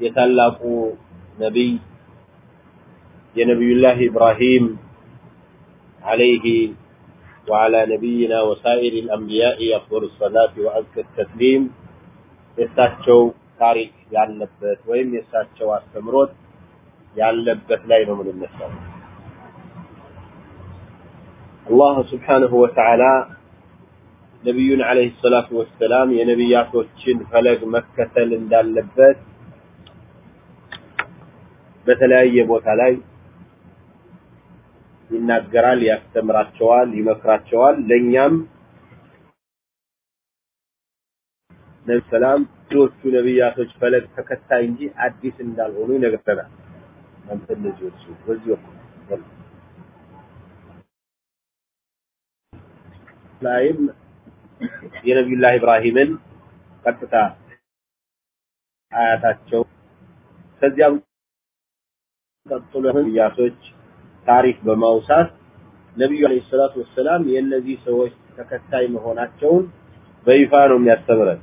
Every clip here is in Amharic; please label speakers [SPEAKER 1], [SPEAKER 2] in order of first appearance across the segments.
[SPEAKER 1] የታላቁ ነቢይ የነቢዩላህ ኢብራሂም عليه وعلى نبينا وسائر الأنبياء أفضل الصلاة وأزكى التسليم የሳቸው ታሪክ ያለበት ወይም የሳቸው አስተምሮት ያለበት ላይ ነው የምንነሳው። አላህ ስብሓንሁ ወተዓላ ነቢዩን ዓለይሂ ሰላቱ ወሰላም የነቢያቶችን ፈለግ መከተል እንዳለበት በተለያየ ቦታ ላይ ይናገራል፣ ያስተምራቸዋል፣ ይመክራቸዋል። ለእኛም ነቢ ሰላም ብዙዎቹ ነቢያቶች ፈለግ ተከታይ እንጂ አዲስ እንዳልሆኑ ይነግረናል። አንተ ወቅት ላይም የነቢዩላህ ኢብራሂምን ቀጥታ አያታቸው ከዚያም ቀጥሎ ነቢያቶች ታሪክ በማውሳት ነቢዩ አለይሂ ሰላቱ ወሰላም የእነዚህ ሰዎች ተከታይ መሆናቸውን በይፋ ነው የሚያስተምረን።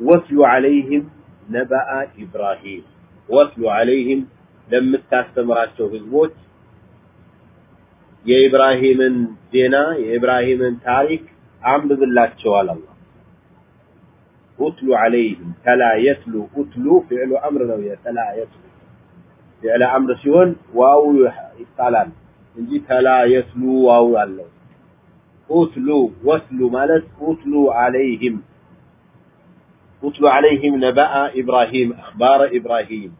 [SPEAKER 1] ወትሉ ዐለይህም ነበአ ኢብራሂም ወትሉ ዐለይህም ለምታስተምራቸው ህዝቦች የኢብራሂምን ዜና የኢብራሂምን ታሪክ አንብብላቸዋል አላህ። ኡትሉ ዐለይህም ተላ የትሉ ኡትሉ ፊዕሉ አምር ነው የተላ የትሉ ፊዕለ አምር ሲሆን ዋው ይጣላል እንጂ ተላ የትሉ ዋው አለው ኡትሉ ወትሉ ማለት ኡትሉ ዐለይህም ኡትሉ ዐለይህም ነበአ ኢብራሂም አኽባረ ኢብራሂም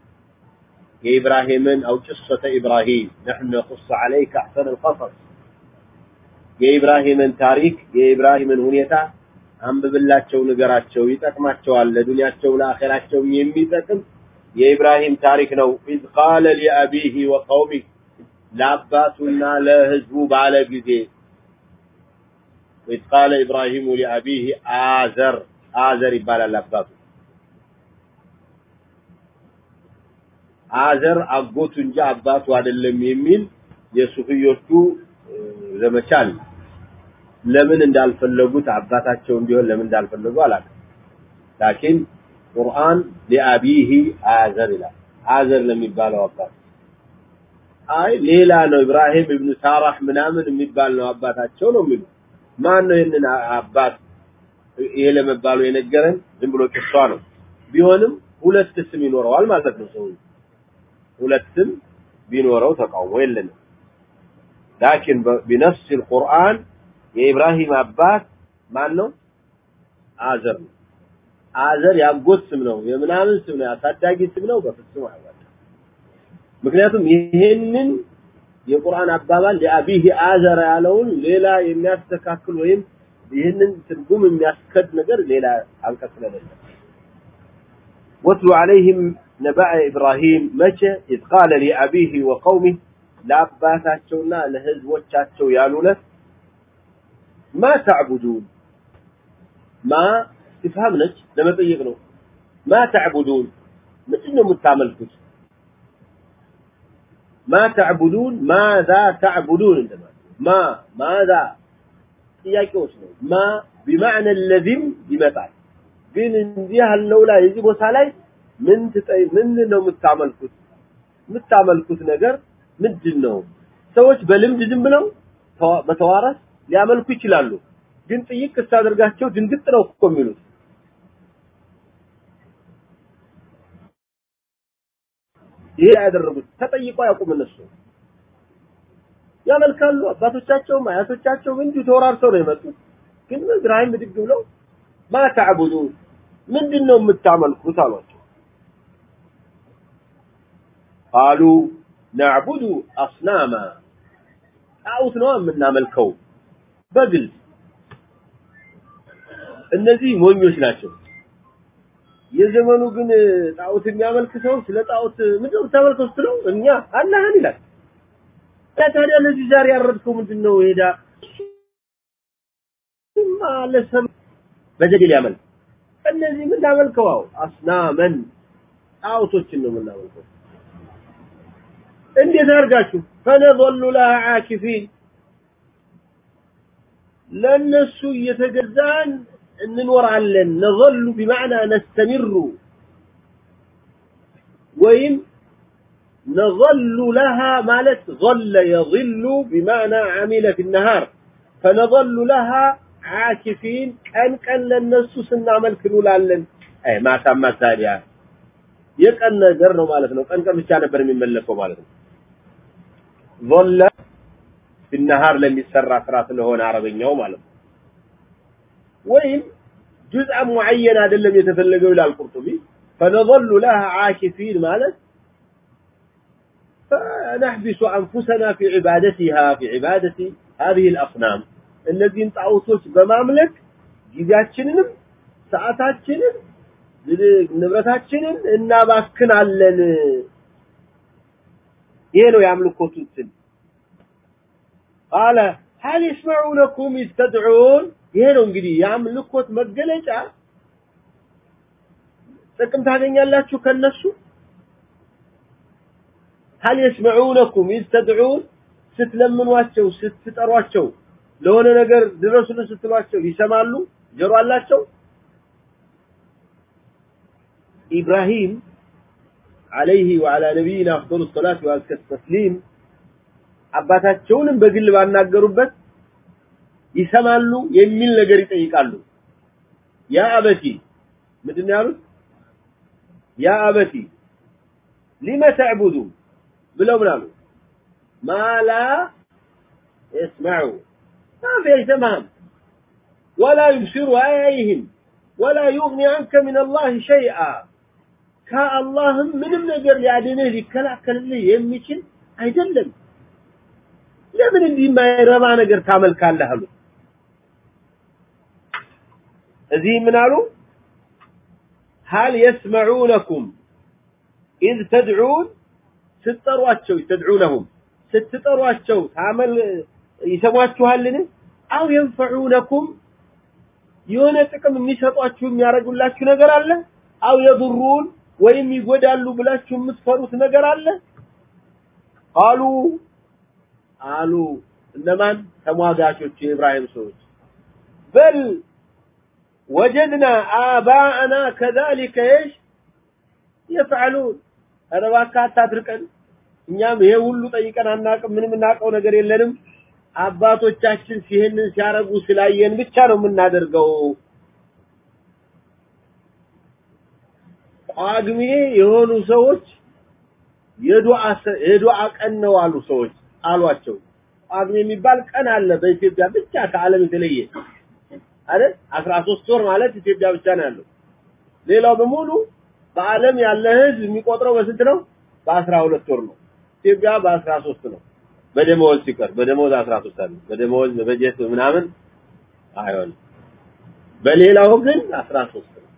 [SPEAKER 1] የኢብራሂምን አው ጭሰተ ኢብራሂም ነሕኑ ነቁስ ዐለይከ አሕሰነ ልቀሰስ የኢብራሂምን ታሪክ የኢብራሂምን ሁኔታ አንብብላቸው፣ ንገራቸው፣ ይጠቅማቸዋል። ለዱንያቸው ለአኼራቸው የሚጠቅም የኢብራሂም ታሪክ ነው። إذ قال لأبيه وقومه ለአባቱና ለህዝቡ ባለ ጊዜ إذ قال إبراهيم لأبيه آزر አዘር ይባላል አባቱ አዘር አጎቱ እንጂ አባቱ አይደለም የሚል የሱፍዮቹ ዘመቻ አለ። ለምን እንዳልፈለጉት አባታቸው እንዲሆን ለምን እንዳልፈለጉ አላውቅም። ላኪን ቁርአን ሊአቢሂ አዘር ይላል። አዘር ለሚባለው አባት አይ ሌላ ነው ኢብራሂም ኢብኑ ሳራህ ምናምን የሚባል ነው አባታቸው ነው የሚሉ ማን ነው ይህንን አባት ይሄ ለመባሉ የነገረን? ዝም ብሎ ጭሷ ነው። ቢሆንም ሁለት ስም ይኖረዋል ማለት ነው ሰው ሁለትም ቢኖረው ተቃውሞ የለንም። ላኪን ቢነፍስ القرآن የኢብራሂም አባት ማን ነው? አዘር ነው። አዘር ያጎት ስም ነው፣ የምናምን ስም ነው፣ ያሳዳጊ ስም ነው። በፍጹም አይዋጣም። ምክንያቱም ይሄንን የቁርአን አባባል ለአቢሂ አዘር ያለውን ሌላ የሚያስተካክል ወይም ይህንን ትርጉም የሚያስከድ ነገር ሌላ አንቀጽ ስለሌለ واتل عليهم نبأ إبراهيم መቼ إذ قال لأبيه وقومه ለአባታቸውና ለህዝቦቻቸው ያሉለት ما تعبدون ما استفهام ነች ለመጠየቅ ነው። ما تعبدون? ምንድን ነው የምታመልኩት? ما تعبدون? ماذا تعبدون እንደማለት ما ماذا ጥያቄዎች ነው። ما ቢማዕነ ለዚም ይመጣል። ግን እንዲህ ያለው ላይ እዚህ ቦታ ላይ ምን ትጠይ ምን ነው የምታመልኩት? የምታመልኩት ነገር ምንድን ነው? ሰዎች በልምድ ዝም ብለው በተዋረስ ሊያመልኩ ይችላሉ። ግን ጥይቅ ስታደርጋቸው ድንግጥ ነው እኮ የሚሉት ይሄ ያደረጉት? ተጠይቀው ያቁም እነሱ። ያመልካሉ አባቶቻቸውም አያቶቻቸውም እንዲሁ ተወራርሰው ነው የመጡት። ግን ኢብራሂም ብድግ ብለው ማ ተዕቡዱን? ምንድን ነው የምታመልኩት አሏቸው። ቃሉ ነዕቡዱ አስናማ ጣዖት ነው የምናመልከው በግልጽ። እነዚህ ሞኞች ናቸው የዘመኑ ግን ጣዖት የሚያመልክ ሰው ስለ ጣዖት ምንድን ነው ስትለው እኛ አላህን ይላል። ታዲያ ለዚህ ዛሬ ያረድከው ምንድን ነው ሄዳ ለሰም በጀግል ያመልክ እነዚህ የምናመልከው አዎ አስናመን ጣዖቶችን ነው የምናመልከው። እንዴት አድርጋችሁ? ፈነظሉ ለሃ ዓኪፊን ለነሱ እየተገዛን ننور علن نظل بمعنى نستمر. وين؟ نظل لها مالت ظل يظل بمعنى عمل في النهار. فنظل لها عاكفين كأن كأن للنسو سنعمل كنول علن أي ما كان ما ساريا يقن يعني. نجر مالتنا وكان كأن مش كان برمي ملكه مالتنا ظل في النهار لم يسرع فراس اللي هون عربي نيو مالتنا وين جزء معين هذا اللي يتفلقوا إلى القرطبي. فنظل لها عاكفين مالت فنحبس أنفسنا في عبادتها في عبادة هذه الأصنام. الذين طاوቶች በማምለክ ጊዜያችንንም ሰዓታችንን ንብረታችንን እናባክናለን። ይሄ ነው ያምልኮቱትን قال هل يسمعونكم إذ تدعون ይሄ ነው እንግዲህ የአምልኮት መገለጫ ጥቅም ታገኛላችሁ ከነሱ هل يسمعونكم إذ تدعون ስትለምኗቸው ስትጠሯቸው ለሆነ ነገር ድረሱልን ስትሏቸው ይሰማሉ ጆሮ አላቸው ኢብራሂም عليه وعلى نبينا أفضل الصلاة وأزكى التسليم አባታቸውንም በግል ባናገሩበት ይሰማሉ የሚል ነገር ይጠይቃሉ። ያ አበቲ ምንድን ያሉት? ያ አበቲ ሊመ ተዕቡዱ ብለው ምን አሉ? ማላ ይስማዑ ማፊ አይሰማህም ወላ ይብሲሩ አያይህም ወላ ዩግኒ አንከ ሚን አላህ ሸይአ ከአላህም ምንም ነገር ሊያድንህ ሊከላከልልህ የሚችል አይደለም። ለምን እንዲህ የማይረባ ነገር ታመልካለህ አሉት። እዚህ ምን አሉ? هل يسمعونكم إذ تدعون ስትጠሯቸው تدعونهم ስትጠሯቸው ታመል ይሰሟችኋልን? أو ينفعونكم የሆነ ጥቅም የሚሰጧችሁ የሚያደርጉላችሁ ነገር አለ? أو يضرون ወይም ይጎዳሉ ብላችሁ የምትፈሩት ነገር አለ? ቃሉ አሉ እነማን ተሟጋቾቹ የኢብራሂም ሰዎች በል ወጀድና አባአና ከዛሊከ የሽ የፍዓሉን ኧረ እባክህ አታድርቀን። እኛም ይሄ ሁሉ ጠይቀን አናውቅም። ምንም እናውቀው ነገር የለንም። አባቶቻችን ሲሄንን ሲያረጉ ስላየን ብቻ ነው የምናደርገው። ጳጉሜ የሆኑ ሰዎች የዱዓ ቀን ነው አሉ ሰዎች አሏቸው። ጳጉሜ የሚባል ቀን አለ በኢትዮጵያ ብቻ ከዓለም የተለየ አይደል? 13 ወር ማለት ኢትዮጵያ ብቻ ነው ያለው። ሌላው በሙሉ በዓለም ያለ ህዝብ የሚቆጥረው በስንት ነው? በ12 ወር ነው። ኢትዮጵያ በ13 ነው። በደሞዝ ሲቀር በደሞዝ 13 አለ። በደሞዝ በበጀት ምናምን አይሆንም። በሌላው ግን 13 ነው።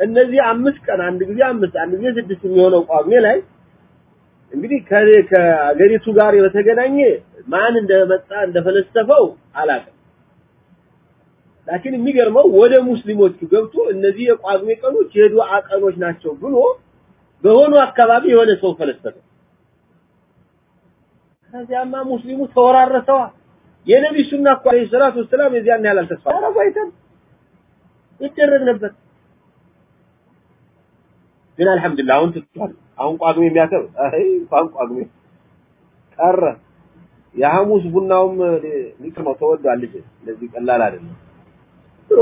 [SPEAKER 1] እነዚህ አምስት ቀን አንድ ጊዜ አምስት አንድ ጊዜ ስድስት የሚሆነው ጳጉሜ ላይ እንግዲህ ከአገሪቱ ጋር በተገናኘ ማን እንደመጣ እንደፈለሰፈው አላውቅም ላኪን የሚገርመው ወደ ሙስሊሞቹ ገብቶ እነዚህ የጳጉሜ ቀኖች የዱዓ ቀኖች ናቸው ብሎ በሆኑ አካባቢ የሆነ ሰው ፈለሰፈ ከዚያማ ሙስሊሙ ተወራረሰዋ የነቢ ሱና እኮ አለይሂ ሰላቱ ወሰላም የዚያን ያህል አልተስፋ አይተን ይደረግ ነበር። ግን አልহামዱሊላህ አሁን ትቷል አሁን ጳጉሜ የሚያከብ አይ እንኳን ጳጉሜ ቀረ። የሐሙስ ቡናውም ሊቅመው ተወዷል ልጅ ለዚህ ቀላል አይደለም ጥሩ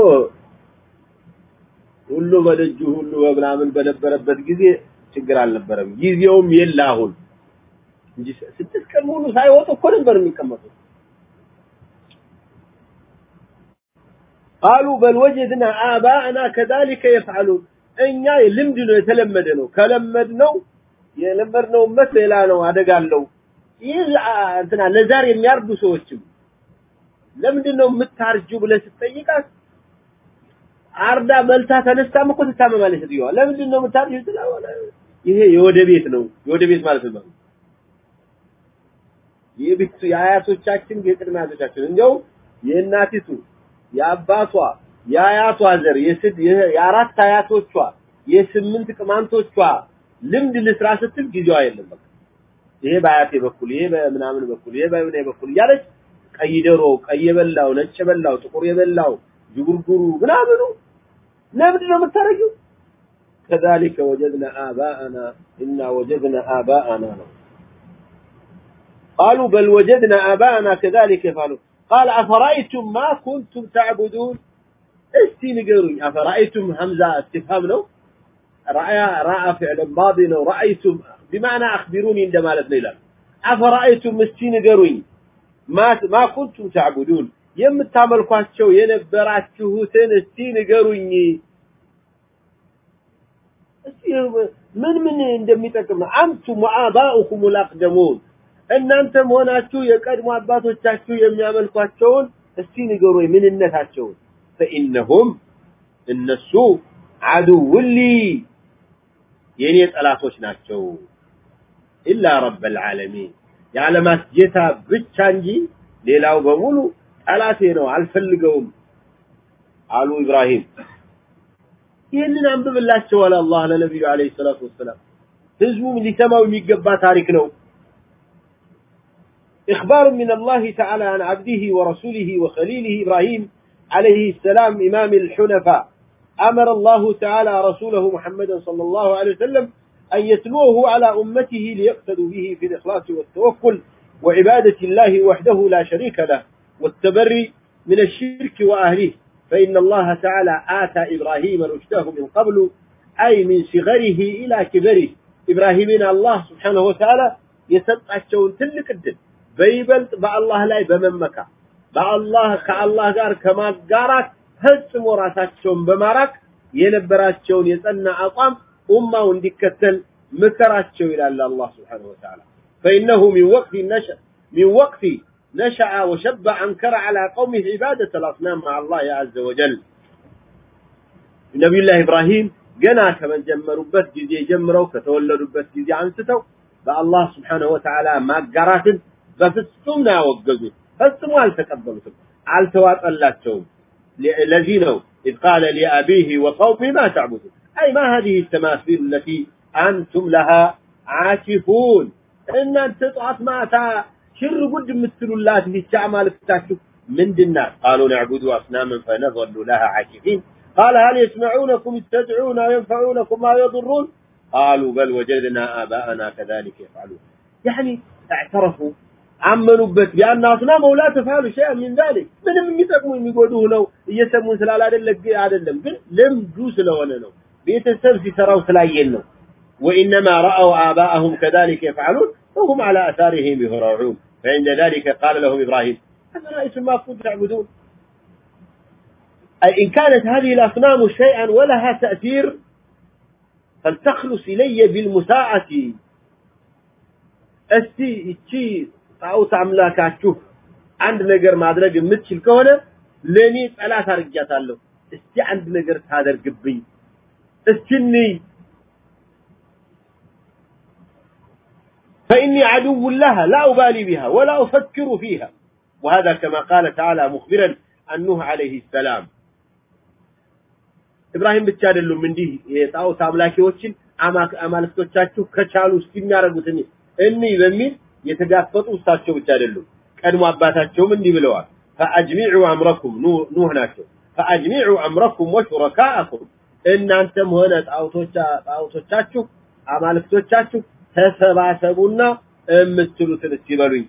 [SPEAKER 1] ሁሉ በደጁ ሁሉ በምናምን በነበረበት ጊዜ ችግር አልነበረም። ጊዜውም የለ አሁን እንጂ ስድስት ቀን ሙሉ ሳይወጡ እኮ ነበር የሚቀመጡት። ቃሉ በል ወጀድና አባእና ከዛሊከ የፍዓሉን እኛ ልምድ ነው፣ የተለመደ ነው። ከለመድ ነው የለመድነው መት ሌላ ነው፣ አደጋ ይህ እንትና ለዛር የሚያርዱ ሰዎችም ለምንድን ነው የምታርጁ ብለህ ስትጠይቃት አርዳ መልታ ተነስታም እኮ ትታመማለች ስትየዋ ለምንድን ነው የምታርጁ ስለሆነ ይሄ የወደ ቤት ነው። የወደ ቤት ማለት ነው። የቤቱ የአያቶቻችን የቅድመ አያቶቻችን እንደው የእናቲቱ የአባቷ የአያቷ ዘር የአራት አያቶቿ የስምንት ቅማንቶቿ ልምድ ልስራ ስትል ጊዜዋ የለም። በቃ ይሄ በአያቴ በኩል ይሄ በምናምን በኩል ይሄ በምኔ በኩል እያለች ቀይ ደሮ ቀይ የበላው ነጭ የበላው ጥቁር የበላው ጅጉርጉሩ ምናምኑ ለምንድን ነው የምታረጊው كذلك وجدنا آباءنا إنا وجدنا آباءنا قالوا بل وجدنا آباءنا كذلك يفعلون قال أفرأيتم ما كنتم تعبدون استي نقرون أفرأيتم همزة استفهام له رأى رأى فعل ماضي لو رأيتم بمعنى أخبروني عندما لتنيلا أفرأيتم استي نقرون ما ما كنتم تعبدون የምታመልኳቸው የነበራችሁትን እስቲ ንገሩኝ። እስቲ ምን ምን እንደሚጠቅም አንቱም ወአባኡኩም አልአቅደሙን እናንተም ሆናችሁ የቀድሞ አባቶቻችሁ የሚያመልኳቸውን እስቲ ንገሩኝ ምንነታቸውን። ፈኢነሁም እነሱ አዱውሊ የኔ ጠላቶች ናቸው። ኢላ ረበል ዓለሚን የዓለማት ጌታ ብቻ እንጂ ሌላው በሙሉ ጠላቴ ነው አልፈልገውም አሉ ኢብራሂም ይህንን አንብብላቸው አለ አላህ ለነቢዩ አለይሂ ሰላቱ ወሰላም ህዝቡም ሊሰማው የሚገባ ታሪክ ነው إخبار من الله تعالى عن عبده ورسوله وخليله إبراهيم عليه السلام إمام الحنفاء أمر الله تعالى رسوله محمدا صلى الله عليه وسلم أن يتلوه على أمته ليقتدوا به في الإخلاص والتوكل وعبادة الله وحده لا شريك له والتبري من الشرك وأهله. فإن الله تعالى آتى إبراهيم رشده من قبل أي من صغره إلى كبره. إبراهيم إبراهيمين الله سبحانه وتعالى يسمع الشون تلك الدن بيبل باع الله لا بمن مكا بع الله كالله قار كما قارك هلس مراسات شون بمارك ينبرات شون يسألنا أطام أمة وندكتل مكرات شون إلى الله سبحانه وتعالى. فإنه من وقت النشأ من وقت نشأ وشب أنكر على قومه عبادة الأصنام مع الله عز وجل. نبي الله إبراهيم جنا كمن جمروا بس جزي جمروا كتولدوا بس جزي عنستوا بالله سبحانه وتعالى ما قرات بفصمنا وقزوا فصموا التقبلتم على توات الله توم لذينه إذ قال لأبيه وقومه ما تعبدون؟ أي ما هذه التماثيل التي أنتم لها عاكفون؟ إن أنت ماتا ሽር ጉድ የምትሉላት ብቻ ማለክታችሁ ምንድናት قالوا نعبد اصناما فنظل لها عاكفين قال هل يسمعونكم تدعون وينفعونكم ما يضرون قالوا بل وجدنا آباءنا كذلك يفعلون يعني اعترفوا አመኑበት ያን አስናመው ላ ተፋሉ ሸይአ ሚን ዛሊክ ምንም የሚጠቅሙ የሚጎዱህ ነው እየሰሙን ስላል አይደለም አይደለም ግን ልምዱ ስለሆነ ነው ቤተሰብ ሲሰራው ስላየን ነው وإنما رأوا آباءهم كذلك يفعلون وهم على أثارهم يهرعون فعند ذلك قال لهم إبراهيم أفرأيتم ما كنتم تعبدون أي إن كانت هذه الأصنام شيئا ولها تأثير فلتخلص إلي بالمساعة أستي إتشي ጣዖት አምላካችሁ አንድ ነገር ማድረግ የምትችል ከሆነ ለኔ ጠላት አርጃታለሁ እስቲ አንድ ነገር ታደርግብኝ እስቲ فإني عدو لها لا أبالي بها ولا أفكر فيها وهذا كما قال تعالى مخبرا عن نوح عليه السلام إبراهيم ብቻ አይደሉም እንዲህ የጣዖት አምላኪዎችን አማልክቶቻችሁ ከቻሉ እስቲ የሚያደርጉትን እኒ በሚል የተጋፈጡ እሳቸው ብቻ አይደሉም ቀድሞ አባታቸውም እንዲህ ብለዋል فاجمعوا امركم ኑህ ናቸው فاجمعوا امركم وشركاءكم እናንተም ሆነ ጣዖቶቻችሁ አማልክቶቻችሁ ተሰባሰቡና የምትሉትን እስቲ በሉኝ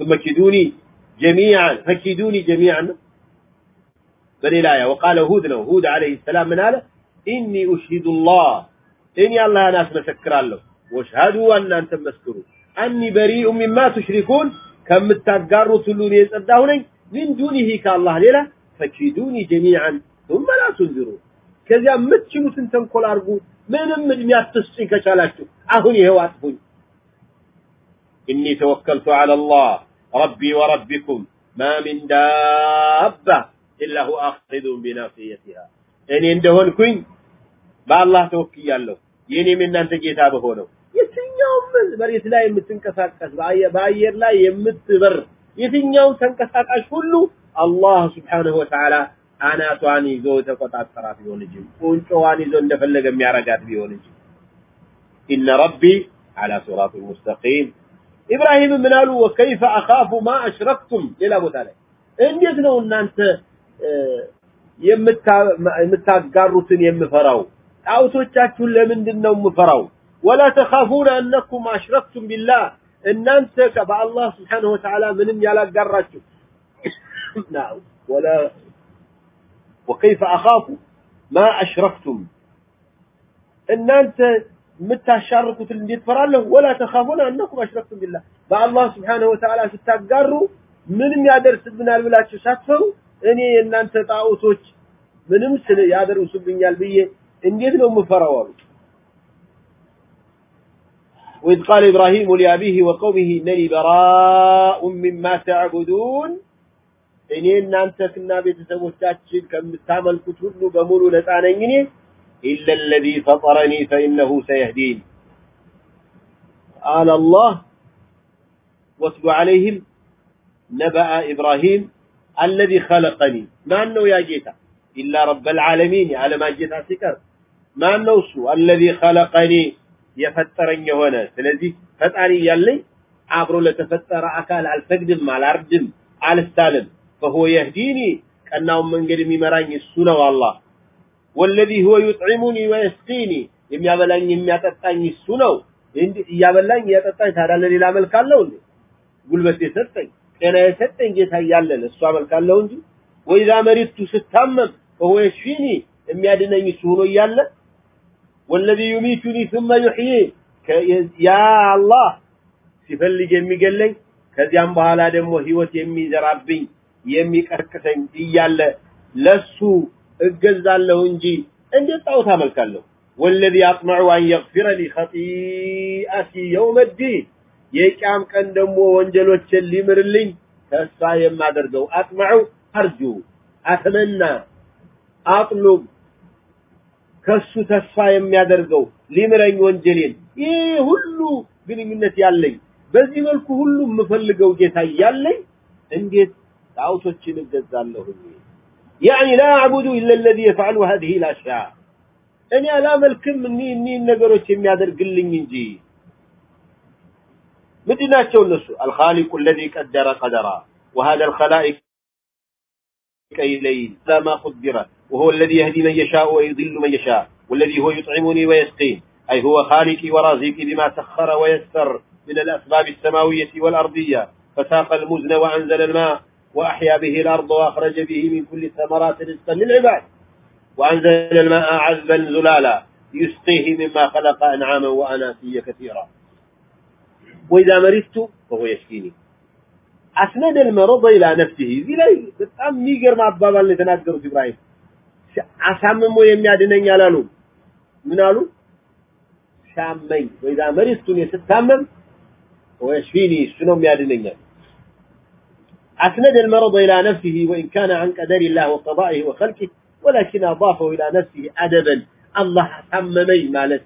[SPEAKER 1] ثم كيدوني جميعا فكيدوني جميعا በሌላ ያ وقال هود ነው هود عليه السلام ምን አለ اني اشهد الله እኔ አላህን አስመሰክራለሁ واشهدوا እናንተም መስክሩ أني بريء مما تشركون كم تقاروا تلوني يصدعوني من دونه كالله ليلة فكيدوني جميعا ثم لا تنذرون ከዚያ የምትችሉትን ተንኮል አድርጉ። ምንም እድሜ አትስጡኝ ከቻላችሁ። አሁን ይኸው አጥፉኝ። እኒ ተወከልቱ ዐለ አላህ ረቢ ወረቢኩም ማ ሚን ዳባ ኢላ ሁወ አኺዙ ቢናስየቲሃ እኔ እንደሆንኩኝ በአላህ ተወክያለሁ የእኔም የእናንተ ጌታ በሆነው የትኛውም መሬት ላይ የምትንቀሳቀስ በአየር ላይ የምትበር የትኛው ተንቀሳቃሽ ሁሉ አላህ ስብሓነሁ ወተዓላ አናቷን ይዞ ተቆጣጠራት ቢሆን እንጂ ቁንጮዋን ይዞ እንደፈለገ የሚያረጋት ቢሆን እንጂ። ኢነ ረቢ አላ ሲራጥ ሙስተቂም። ኢብራሂም ምን አሉ? ወከይፈ አኻፉ ማ አሽረክቱም። ሌላ ቦታ ላይ እንዴት ነው እናንተ የምታጋሩትን የምፈራው? ጣዖቶቻችሁን ለምንድን ነው የምፈራው? ወላ ተኻፉነ አነኩም አሽረክቱም ቢላህ። እናንተ በአላህ ስብሓንሁ ወተዓላ ምንም ያላጋራችሁ። ወላ وكيف أخاف ما أشركتم እናንተ የምታሻርኩትን እንዴት ፈራለሁ ወላ ተኻፉነ አነኩም አሽረክቱም ቢላህ በአላህ ስብሓንሁ ወተዓላ ስታጋሩ ምንም ያደርስብናል ብላችሁ ሳትፈሩ እኔ የእናንተ ጣዖቶች ምንም ስለ ያደርሱብኛል ብዬ እንዴት ነው የምፈራው አሉ وإذ قال إبراهيم لأبيه وقومه إنني براء مما تعبدون እኔ እናንተና ቤተሰቦቻችን ከምታመልኩት ሁሉ በሙሉ ነፃ ነኝ እኔ إلا الذي فطرني فإنه سيهدين قال الله واتل عليهم نبأ إبراهيم الذي خلقني ما أنه يا جيتا إلا رب العالمين على ما جيتا سكر ما أنه سو الذي خلقني يفترني هنا سلذي فتعني يلي عبر لتفتر أكال على الفقدم على الأردم على السالم فهو يهديني كأنه من قدم يمراني السنة والله والذي هو يطعمني ويسقيني የሚያበላኝ የሚያጠጣኝ እሱ ነው እያበላኝ እያጠጣኝ ታዲያ ለሌላ መልክ አለው እንዴ ጉልበት የሰጠኝ ጤና የሰጠኝ ጌታ እያለ እሱ አመልካለሁ እንጂ ወይዛ መሪቱ ስታመም فهو يشفيني የሚያድነኝ እሱ ሆኖ እያለ والذي يميتني ثم يحيي ያ አላህ ሲፈልግ የሚገለኝ ከዚያም በኋላ ደግሞ ህይወት የሚዘራብኝ የሚቀስቅሰኝ እያለ ለሱ እገዛለሁ እንጂ እንዴት ጣዖት አመልካለሁ? ወለዚ አጥመዑ አን የግፊረ ሊ ኸጢአቲ የውመ ዲን የቂያም ቀን ደግሞ ወንጀሎችን ሊምርልኝ ተስፋ የማደርገው አጥመዑ አርጁ አተመና አጥሉብ ከሱ ተስፋ የሚያደርገው ሊምረኝ ወንጀሌን ይህ ሁሉ ግንኙነት ያለኝ በዚህ መልኩ ሁሉ የምፈልገው ጌታ እያለኝ እንዴት ጣዖቶችን እገዛለሁ يعني لا أعبد إلا الذي يفعل هذه الأشياء እኔ አላመልክም እኒህ እኒህን ነገሮች የሚያደርግልኝ እንጂ ምንድናቸው እነሱ الخالق الذي قدر قدرا وهذا الخلائق إليه ما قدر وهو الذي يهدي من يشاء ويضل من يشاء والذي هو يطعمني ويسقين أي هو خالقي ورازقي بما سخر ويسر من الأسباب السماوية والأرضية فساق المزن وأنزل الماء وأحيا به الأرض وأخرج به من كل الثمرات رزقا للعباد وأنزل الماء عذبا زلالا يسقيه مما خلق أنعاما وأناسيا كثيرا وإذا مرضت فهو يشفيني أسند المرض إلى نفسه ذي لا በጣም የሚገርም አባባል ነው የተናገሩት ኢብራሂም አሳምሞ የሚያድነኝ አላሉ ምን አሉ ሻመኝ ወይዛ መሪስቱን ስታመም ወይሽፊኒ እሱ ነው የሚያድነኛል أسند المرض إلى نفسه وإن كان عن قدر الله وقضائه وخلقه ولكن أضافه إلى نفسه أدبا. الله أحممي مالت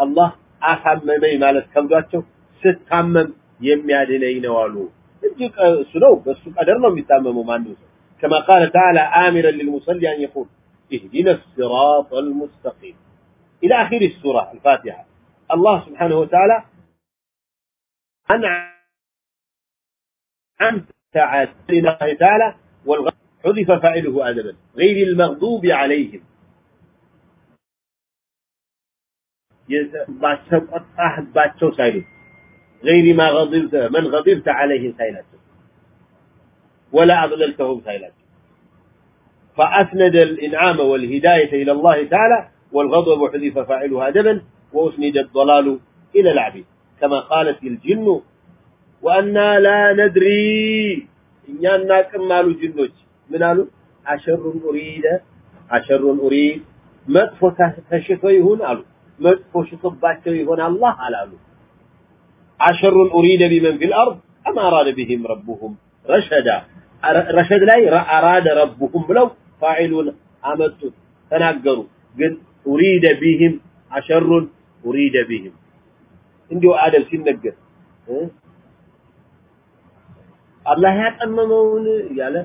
[SPEAKER 1] الله أحممي مالت كم دواتشو ستحمم يميادنين والو. سنو بس قدرنا يتامموا مع النوس كما قال تعالى آمرا للمصلي أن يقول اهدنا الصراط المستقيم. إلى آخر السورة الفاتحة. الله سبحانه وتعالى أنعم أنت الله تعالى والغضب حذف فاعله أدبا غير المغضوب عليهم ባቸው ሳይሉ غير ما غضبت من غضبت عليه ሳይላቸው ولا أضللتهم ሳይላቸው فأسند الإنعام والهداية إلى الله تعالى والغضب حذف فاعله أدبا وأسند الضلال إلى العبيد كما قالت الجن ወአና ላ ነድሪ እኛ እናቅም አሉ ጅኖች። ምን አሉ? አሸሩን ኡሪደ أشر أريد መጥፎ ተሽቶ ይሁን አሉ። መጥፎ ሽቶባቸው ይሆን አላህ አላሉ። أشر أريد بمن في الأرض أم أراد بهم ربهم رشدا رشد ላይ أراد ربهم ብለው ፋዒሉን አመጡት ተናገሩ። ግን أريد بهم أشر أريد بهم እንዲሁ አደብ ሲነገር አላህ ያጠመመውን እያለ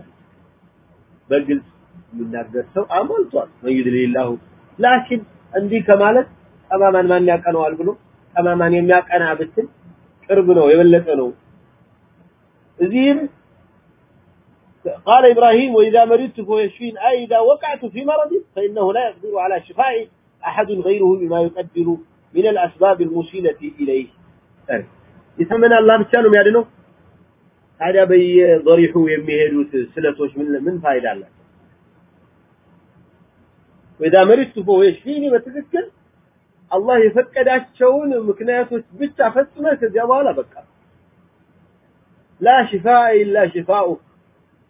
[SPEAKER 1] በግልጽ የሚናገር ሰው አሞልቷል ወይድልላሁ ላኪን እንዲህ ከማለት ጠማማን ማን ያቀነዋል ብሎ ጠማማን የሚያቀና ብትል ቅርብ ነው የበለጠ ነው እዚህም قال إبراهيم وإذا مرضت فهو يشفين أي إذا وقعت في مرض فإنه لا يقدر على شفائي أحد غيره بما يقدر من الأسباب الموصلة إليه يتمنى الله بتشانهم يعدنوا هذا بي ضريحو يميهدوت سلطوش من من فايدة الله وإذا مرضت فهو يشفيني بتذكر الله የፈቀዳቸውን ምክንያቶች ብቻ ፈጽመ ከዚያ በኋላ በቃ لا شفاء إلا شفاؤك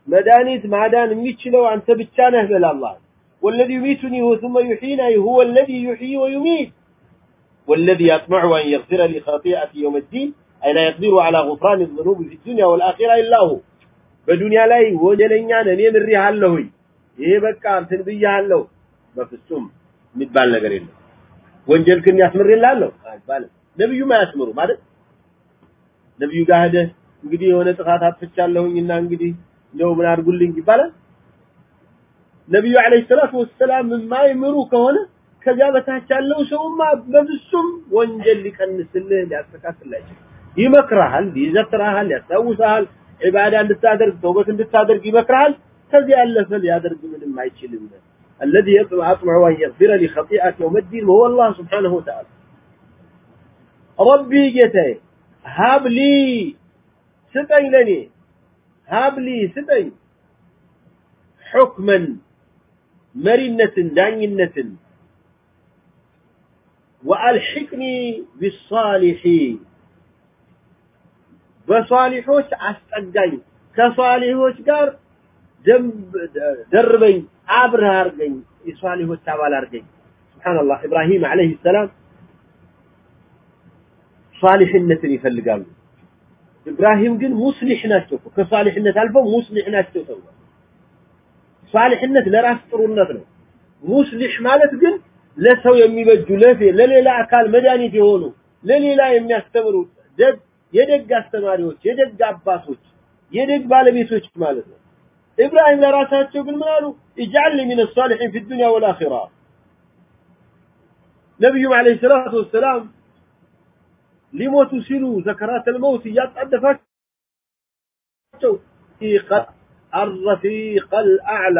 [SPEAKER 1] መድኃኒት ማዳን የሚችለው አንተ ብቻ ነህ በል አላህ والذي يميتني ثم يحييني هو الذي يحيي ويميت والذي يطمع أن يغفر لي خطيئتي يوم الدين أي لا يقدر على غفران الذنوب في الدنيا والآخرة إلا هو በዱንያ ላይ ወንጀለኛ ነን እኔ ምሬሃለሁኝ ይሄ በቃ እንትን ብያለሁ በፍጹም የሚባል ነገር የለም ወንጀልክን ያስምርልሃለሁ አይባልም ነብዩም አያስምሩ ማለት ነብዩ ጋር ሄደህ እንግዲህ የሆነ ጥፋት አጥፍቻለሁኝና እንግዲህ እንደው ምን አድርጉልኝ ይባላል ነብዩ አለይሂ ሰላቱ ወሰላም የማይምሩ ከሆነ ከዚያ በታች ያለው ሰውማ በፍጹም ወንጀል ሊቀንስልህ ሊያስተካክልህ ይመክርሃል ይዘክርሃል ያስታውስሃል ዒባዳ እንድታደርግ ተውበት እንድታደርግ ይመክርሃል ከዚያ ያለፈ ሊያደርግ ምንም አይችልም الذي يطمع أطمع أن يغفر لي خطيئة يوم الدين وهو الله سبحانه وتعالى ربي جتي هب لي ستين لني هب لي ستين حكما مرنة دانينة وألحقني بالصالحين በሷሊሖች አስጠጋኝ ከሷሊሖች ጋር ደርበኝ አብረህ አርገኝ የሷሊሖች አባል አርገኝ ሱብሃንአላህ ኢብራሂም አለይሂ ሰላም ሷሊህነትን ይፈልጋሉ። ኢብራሂም ግን ሙስሊህ ናቸው ከሷሊህነት አልፈው ሙስሊህ ናቸው ተብሏል። ሷሊህነት ለራስ ጥሩነት ነው። ሙስሊህ ማለት ግን ለሰው የሚበጁ ለሌላ አካል መድኃኒት የሆኑ ለሌላ የሚያስተምሩ ደግ የደግ አስተማሪዎች፣ የደግ አባቶች፣ የደግ ባለቤቶች ማለት ነው። ኢብራሂም ለራሳቸው ግን ምን አሉ? ኢጅዓል ሊ ሚነ ሷሊሒን ፊ ዱንያ ወልአኺራ። ነቢዩም ዓለይሂ ሰላቱ ወሰላም ሊሞቱ ሲሉ ዘከራተል መውት እያጣደፋቸው አረፊቀል አዕላ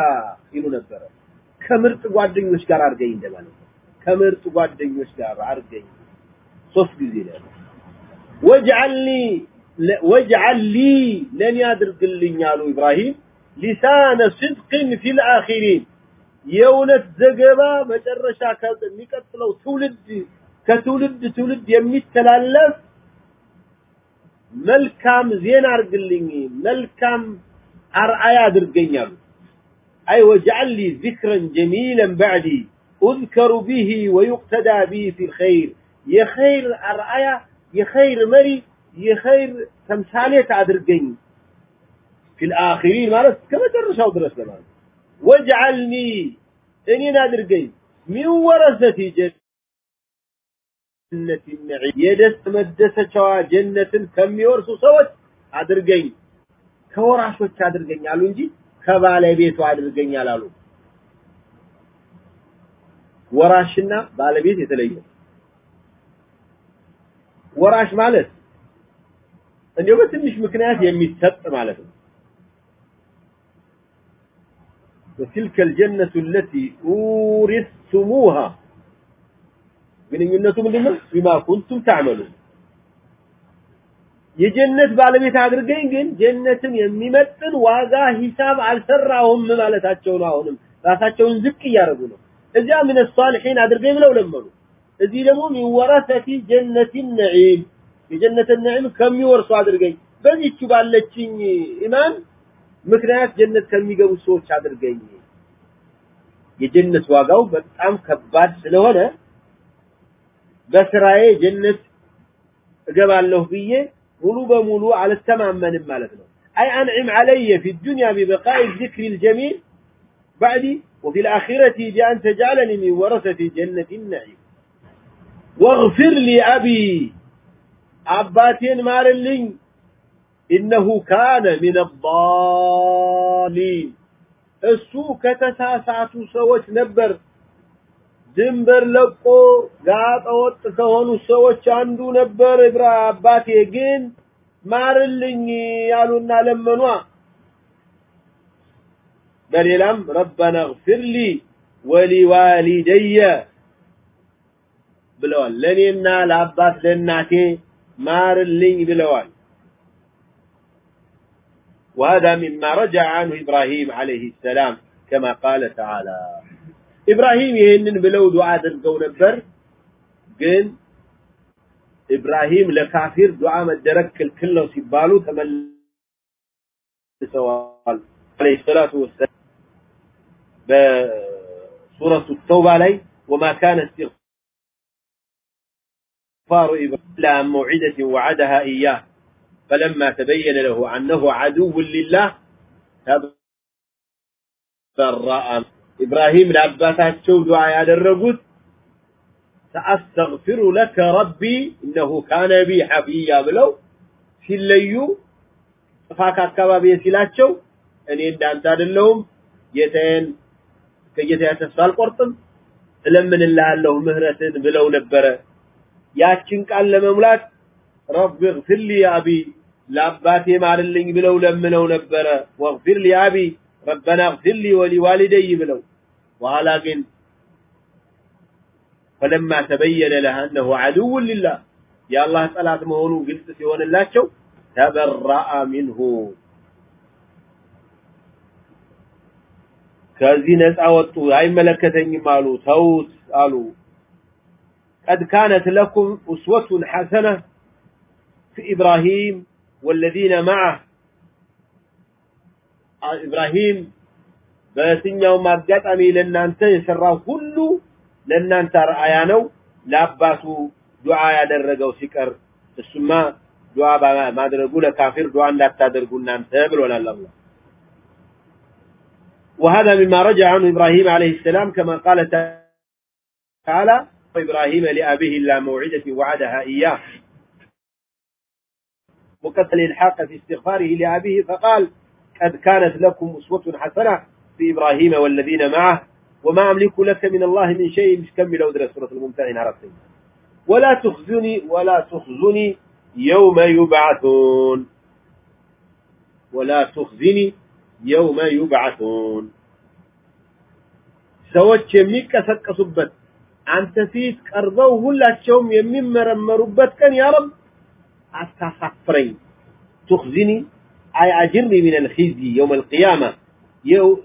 [SPEAKER 1] ይሉ ነበረ። ከምርጥ ጓደኞች ጋር አድርገኝ እንደማለት ነው። ከምርጥ ጓደኞች ጋር አድርገኝ ሶስት ጊዜ ነው واجعل لي لن يدرق لي قالوا إبراهيم لسان صدق في الآخرين. يونت زغبا مترشا كيقتلوا تولد كتولد تولد يمي التلالف ملكام زين ارغليني ملكام ارعيا درغنيالو اي واجعل لي ذكرا جميلا بعدي اذكر به ويقتدى به في الخير يا خير ارعيا የኸይር መሪ የኸይር ተምሳሌት አድርገኝ ፊል አኺሪን ማለት እስከ ድረስ ለማለት ወጅዐልኒ እኔን አድርገኝ ሚን ጀነት ነዒም የደስ መደሰቻዋ ጀነትን ከሚወርሱ ሰዎች አድርገኝ ከወራሾች አድርገኝ አሉ እንጂ ከባለቤቱ አድርገኝ አላሉ። ወራሽና ባለቤት የተለየ ወራሽ ማለት እንዲሁ በትንሽ ምክንያት የሚሰጥ ማለት ነው። وتلك الجنة التي أورثتموها ግንኙነቱ ምንድነው? ቢማ ኩንቱም ታዕመሉ የጀነት ባለቤት አድርገኝ ግን ጀነትን የሚመጥን ዋጋ ሂሳብ አልሰራሁም ማለታቸው ነው። አሁንም ራሳቸውን ዝቅ እያደረጉ ነው። እዚያ ምን ሷልሒን አድርገኝ ብለው ለመኑ። ازيلمو من ورثة جنة النعيم في جنة النعيم كم يورسوا عدر قي بل يتشبع اللتشيني إمام مكنات جنة كم يقبسوا عدر قي يجنة بس بطعم كبار سلوانا بسرعي جنة قبع اللهبية ملوبة ملوء على التمام من المالكنا أي أنعم علي في الدنيا ببقاء الذكر الجميل بعدي وفي الآخرة بأن تجعلني من ورثة جنة النعيم واغفر لي أبي አባቴን ማርልኝ إنه كان من الضالين እሱ ከተሳሳቱ ሰዎች ነበር ድንበር ለቆ ጋጠ ወጥ ከሆኑ ሰዎች አንዱ ነበር ኢብራ አባቴ ግን ማርልኝ ያሉና ለመኗ በሌላም ربنا اغفر لي ولوالدي ብለዋል ለኔና ለአባት ለእናቴ ማርልኝ ብለዋል وهذا مما رجع عنه إبراهيم عليه السلام كما قال تعالى إبراهيم يهنن بلو دعاء درقو نبر قن إبراهيم لكافر دعاء مدرك الكل سيبالو تمل سوال عليه الصلاة والسلام بسورة التوبة عليه وما كان استغفار إبراهيم إلا عن موعدة وعدها إياه فلما تبين له أنه عدو لله تبرأ إبراهيم لعباتاتشو دعاء ያደረጉት سأستغفر لك ربي إنه كان بي حفيا ብለው ሲለዩ ጥፋት አካባቢ ሲላቸው እኔ እንዳንተ አይደለሁም ጌታዬን ከጌታዬ ተስፋ አልቆርጥም እለምንልሃለሁ ምህረትን ብለው ነበረ ያችን ቃል ለመሙላት ረብ اغفر لي አቢ ለአባቴ ማርልኝ ብለው ለምነው ነበረ واغفر لي አቢ ربنا اغفر لي ولوالدي ብለው በኋላ ግን فلما تبين لها انه عدو لله يا الله ጠላት መሆኑ ግልጽ ሲሆንላቸው ተበረአ منه ከዚህ ነፃ ወጡ አይመለከተኝም አሉ ተውት አሉ قد كانت لكم أسوة حسنة في إبراهيم والذين معه. إبراهيم بسنيوم أبقتمي لنانت يسرى كل لنانت رأيانو لأباسو دعاء يدرق سكر السماء دعاء ما درقوا لكافر دعاء لا تدرقوا لنانت ولا الله وهذا مما رجع عنه إبراهيم عليه السلام كما قال تعالى إبراهيم لأبيه إلا موعدة وعدها إياه. وقتل الحاق في استغفاره لأبيه فقال قد كانت لكم أسوة حسنة في إبراهيم والذين معه وما أملك لك من الله من شيء مش كمل أدرى سورة الممتعين عرفتين ولا تخزني ولا تخزني يوم يبعثون. ولا تخزني يوم يبعثون. سوتش ميكا سكسبت አንተ ፊት ቀርበው ሁላቸውም የሚመረመሩበት ቀን ያ ረብ አታሳፍረኝ تخزني أي أجرني من الخزي يوم القيامة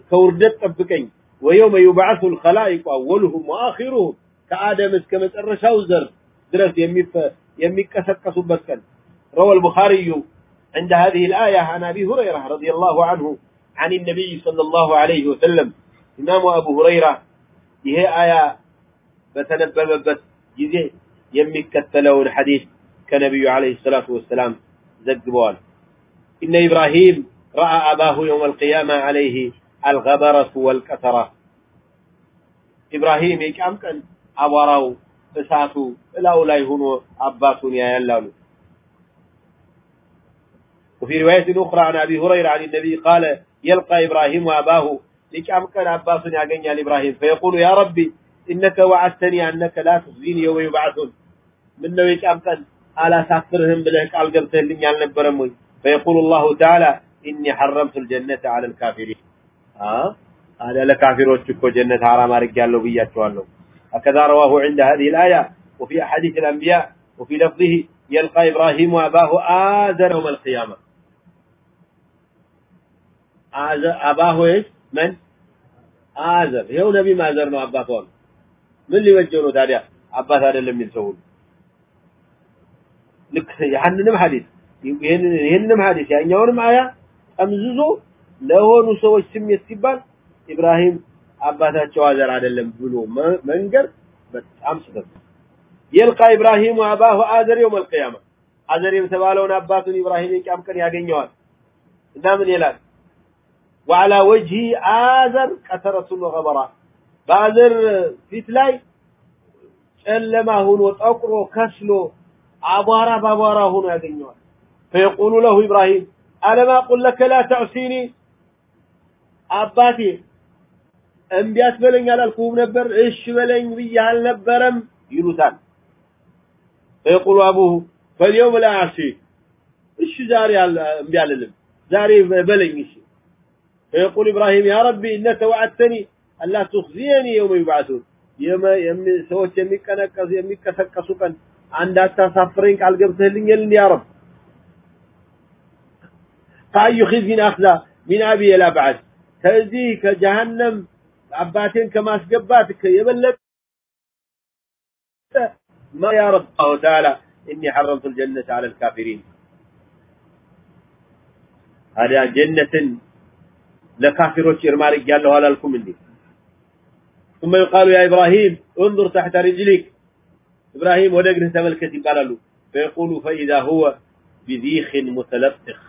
[SPEAKER 1] كوردت طبقين ويوم يبعث الخلائق أولهم وآخرهم كآدم كما ترشاو زر درس يميف يميكسكسوا بسكن روى البخاري عند هذه الآية عن أبي هريرة رضي الله عنه عن النبي صلى الله عليه وسلم إمام أبو هريرة هي آية بتنببت جزء يميكتلون حديث كنبي عليه الصلاة والسلام زقبوال إن إبراهيم رأى أباه يوم القيامة عليه الغبرة والكثرة إبراهيم يكام كان أبراو እሳቱ እላው ላይ ሆኖ አባቱን ያያላሉ وفي رواية أخرى عن أبي هريرة عن النبي قال يلقى إبراهيم وأباه لكام كان عباس يعجني إبراهيم فيقول يا ربي ኢነከ ወዓድተኒ አነከ ላ ትኽዚኒ የውመ ይብዓሱን ምን ነው የቂያም ቀን አላሳፍርህም ብለህ ቃል ገብተህልኝ አልነበረም ወይ? ፈየቁሉ ላሁ ተዓላ ኢኒ ሐረምቱ ልጀነተ ዐለ ልካፊሪን ታዲያ ለካፊሮች እኮ ጀነት ሐራም አድርጌያለሁ ብያቸዋለሁ። አከዛ ረዋሁ ዕንደ ሀዚህ ልአያ ወፊ አሐዲስ ልአንቢያ ወፊ ለፍዚህ የልቃ ኢብራሂሙ አባሁ አዘር የውመ ልቅያማ አባሁ ምን አዘር ይኸው ነቢም አዘር ነው አባቷ ነው من اللي وجهونه تاريخ أباه هذا لم ينسون لك يحننم حديث ይህንንም ሐዲስ ያኛውንም አያ ጠምዝዞ ለሆኑ ሰዎች ስሜት ሲባል ኢብራሂም አባታቸው አዘር አይደለም ብሎ መንገር በጣም ስህተት የልቃ ኢብራሂም አባሁ አዘር የውም አልቂያማ አዘር የተባለውን አባቱን ኢብራሂም የቂያም ቀን ያገኘዋል እና ምን ይላል وعلى وجهه آذر كثرة وغبرة በአዝር ፊት ላይ ጨለማ ሆኖ ጠቁሮ ከስሎ አቧራ በአቧራ ሆኖ ያገኘዋል። ፈየቁሉ ለሁ ኢብራሂም አለማ ቁል ለከ ላ ተዕሲኒ አባቴ እምቢ አትበለኝ አላልኩህም ነበር? እሽ በለኝ ብዬ አልነበረም ይሉታል። ፈየቁሉ አቡሁ ፈልየውም ላ አዕሲክ እሺ ዛሬ እምቢ አልልም፣ ዛሬ በለኝ እሺ። ፈየቁል ኢብራሂም ያ ረቢ እነከ ወዐድተኒ አላህ ቱኽዚየኒ የውመ ይብዓቱን ሰዎች የሚቀነቀሱ የሚቀሰቀሱ ቀን እንዳታሳፍረኝ ቃል ገብተህልኛል እንዲ ያረብ ከአዩ ኺዝጊን አኽዛ ሚን አቢ የላብዓት ከዚህ ከጀሃነም አባቴን ከማስገባት የበለጠ ما يا رب الله تعالى إني حرمت الجنة على الكافرين هذا جنة لكافر وشير مالك قال له ثم يقال يا إبراهيم انظر تحت رجلك إبراهيم ودقنه تملكت يقال له فيقول فإذا هو بذيخ متلطخ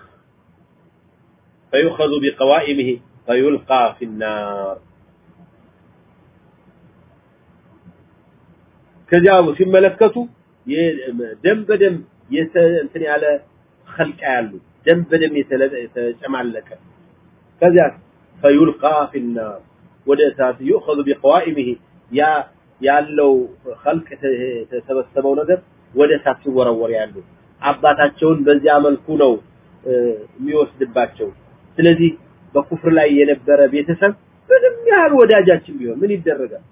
[SPEAKER 1] فيؤخذ بقوائمه فيلقى في النار ከዚያው ሲመለከቱ ደም በደም እንትን ያለ ኸልቃ ያሉ ደም በደም የተጨማለቀ ከዚያ فيلقى في النار ወደ እሳት يؤخذ بقوائمه ያ ያለው ኸልቅ የተሰበሰበው ነገር ወደ እሳት ሲወረወር ያሉ አባታቸውን በዚያ መልኩ ነው የሚወስድባቸው ስለዚህ በኩፍር ላይ የነበረ ቤተሰብ ምንም ያህል ወዳጃችን ቢሆን ምን ይደረጋል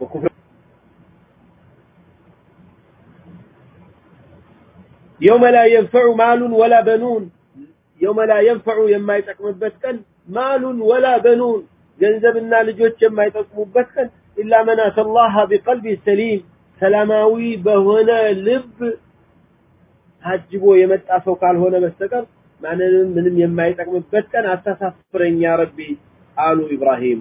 [SPEAKER 1] በኩፍር يوم لا ينفع مال ولا بنون يوم لا ينفع የማይጠቅምበት ቀን مال ولا بنون ገንዘብና ልጆች የማይጠቅሙበት ቀን إلا من أتى الله بقلب سليم ሰላማዊ በሆነ ልብ ታጅቦ የመጣ ሰው ካልሆነ በስተቀር ማንንም ምንም የማይጠቅምበት ቀን አታሳፍረኝ ያ ረቢ አሉ ኢብራሂም